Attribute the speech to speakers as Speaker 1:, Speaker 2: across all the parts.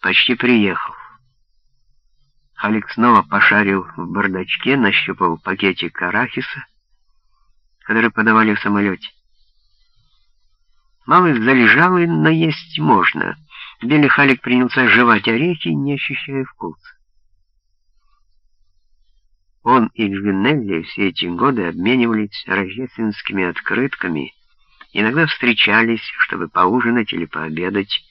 Speaker 1: почти приехал. Халик снова пошарил в бардачке, нащупал пакетик арахиса, который подавали в самолете. Малый залежалый, но есть можно. Билли Халик принялся жевать орехи, не ощущая вкуса. Он и Джинелли все эти годы обменивались рождественскими открытками, иногда встречались, чтобы поужинать или пообедать,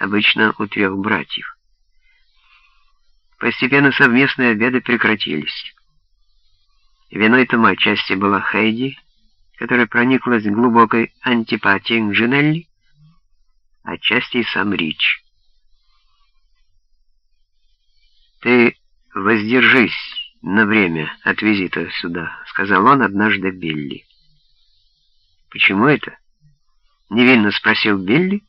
Speaker 1: обычно у трех братьев. Постепенно совместные обеды прекратились. Виной тому отчасти была Хейди, которая прониклась глубокой антипатией к Джинелли, отчасти и сам Рич. «Ты воздержись на время от визита сюда», — сказал он однажды Билли. «Почему это?» — невинно спросил Билли,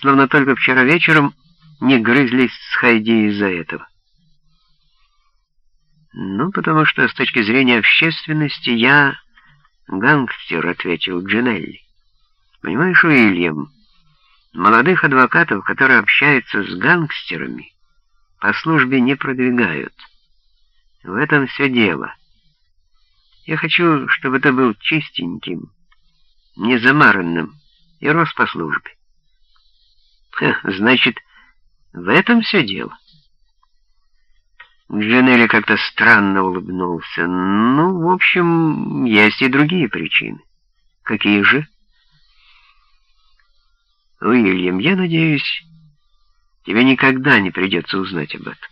Speaker 1: словно только вчера вечером не грызлись с Хайди из-за этого. «Ну, потому что с точки зрения общественности я «Гангстер», — ответил Джинелли. «Понимаешь, Уильям, молодых адвокатов, которые общаются с гангстерами, по службе не продвигают. В этом все дело. Я хочу, чтобы ты был чистеньким, незамаранным и рос по службе». Ха, «Значит, в этом все дело?» Джанелли как-то странно улыбнулся. «Ну, в общем, есть и другие причины». «Какие же?» «Уильям, я надеюсь, тебе никогда не придется узнать об этом.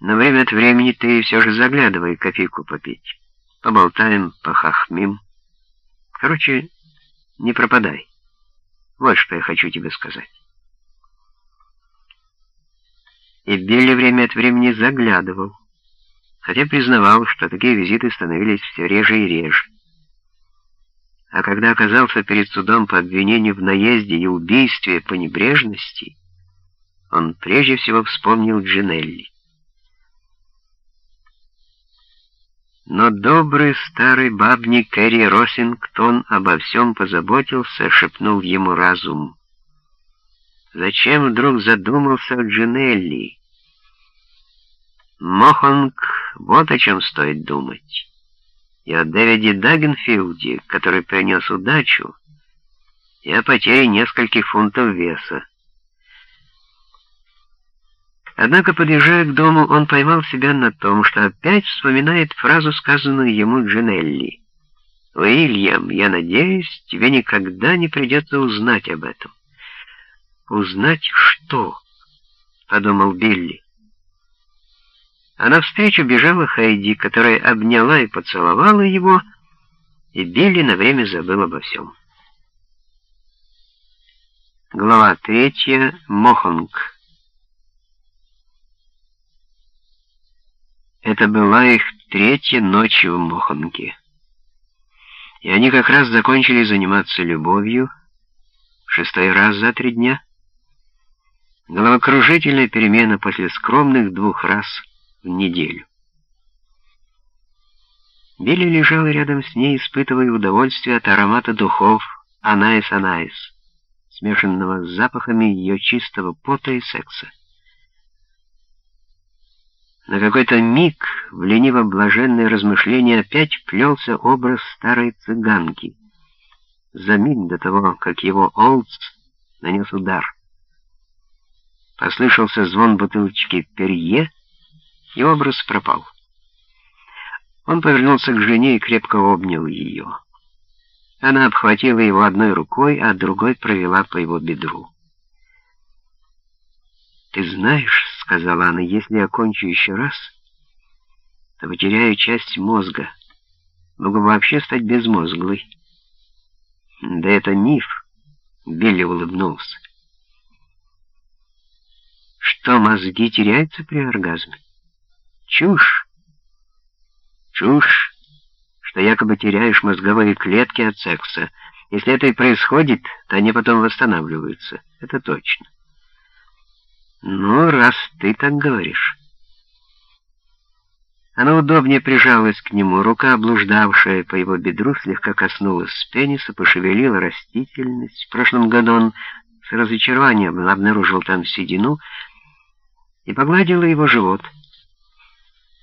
Speaker 1: Но время от времени ты все же заглядывай кофейку попить. Поболтаем, похахмим. Короче, не пропадай. Вот что я хочу тебе сказать» и Билли время от времени заглядывал, хотя признавал, что такие визиты становились все реже и реже. А когда оказался перед судом по обвинению в наезде и убийстве по небрежности, он прежде всего вспомнил Джинелли. Но добрый старый бабник Кэрри Росингтон обо всем позаботился, шепнул ему разум. Зачем вдруг задумался о Джинелли? Мохонг, вот о чем стоит думать. И о Дэвиде Дагенфилде, который принес удачу, и о потере нескольких фунтов веса. Однако, подъезжая к дому, он поймал себя на том, что опять вспоминает фразу, сказанную ему Джинелли. «Уильям, я надеюсь, тебе никогда не придется узнать об этом». «Узнать что?» — подумал Билли. А навстречу бежала Хайди, которая обняла и поцеловала его, и Билли на время забыл обо всем. Глава третья. Мохонг. Это была их третья ночь в Мохонге. И они как раз закончили заниматься любовью, шестой раз за три дня. Головокружительная перемена после скромных двух раз в неделю. Билли лежала рядом с ней, испытывая удовольствие от аромата духов Анаис-Анаис, смешанного с запахами ее чистого пота и секса. На какой-то миг в лениво-блаженное размышление опять вплелся образ старой цыганки, за миг до того, как его Олдс нанес удар. Послышался звон бутылочки перье, и образ пропал. Он повернулся к жене и крепко обнял ее. Она обхватила его одной рукой, а другой провела по его бедру. «Ты знаешь, — сказала она, — если я кончу еще раз, то потеряю часть мозга. Могу вообще стать безмозглой». «Да это миф», — Билли улыбнулся. Что, мозги теряются при оргазме? Чушь. Чушь, что якобы теряешь мозговые клетки от секса. Если это и происходит, то они потом восстанавливаются. Это точно. Ну, раз ты так говоришь. Она удобнее прижалась к нему, рука, облуждавшая по его бедру, слегка коснулась пениса, пошевелила растительность. В прошлом году он с разочарованием обнаружил там седину и погладила его живот —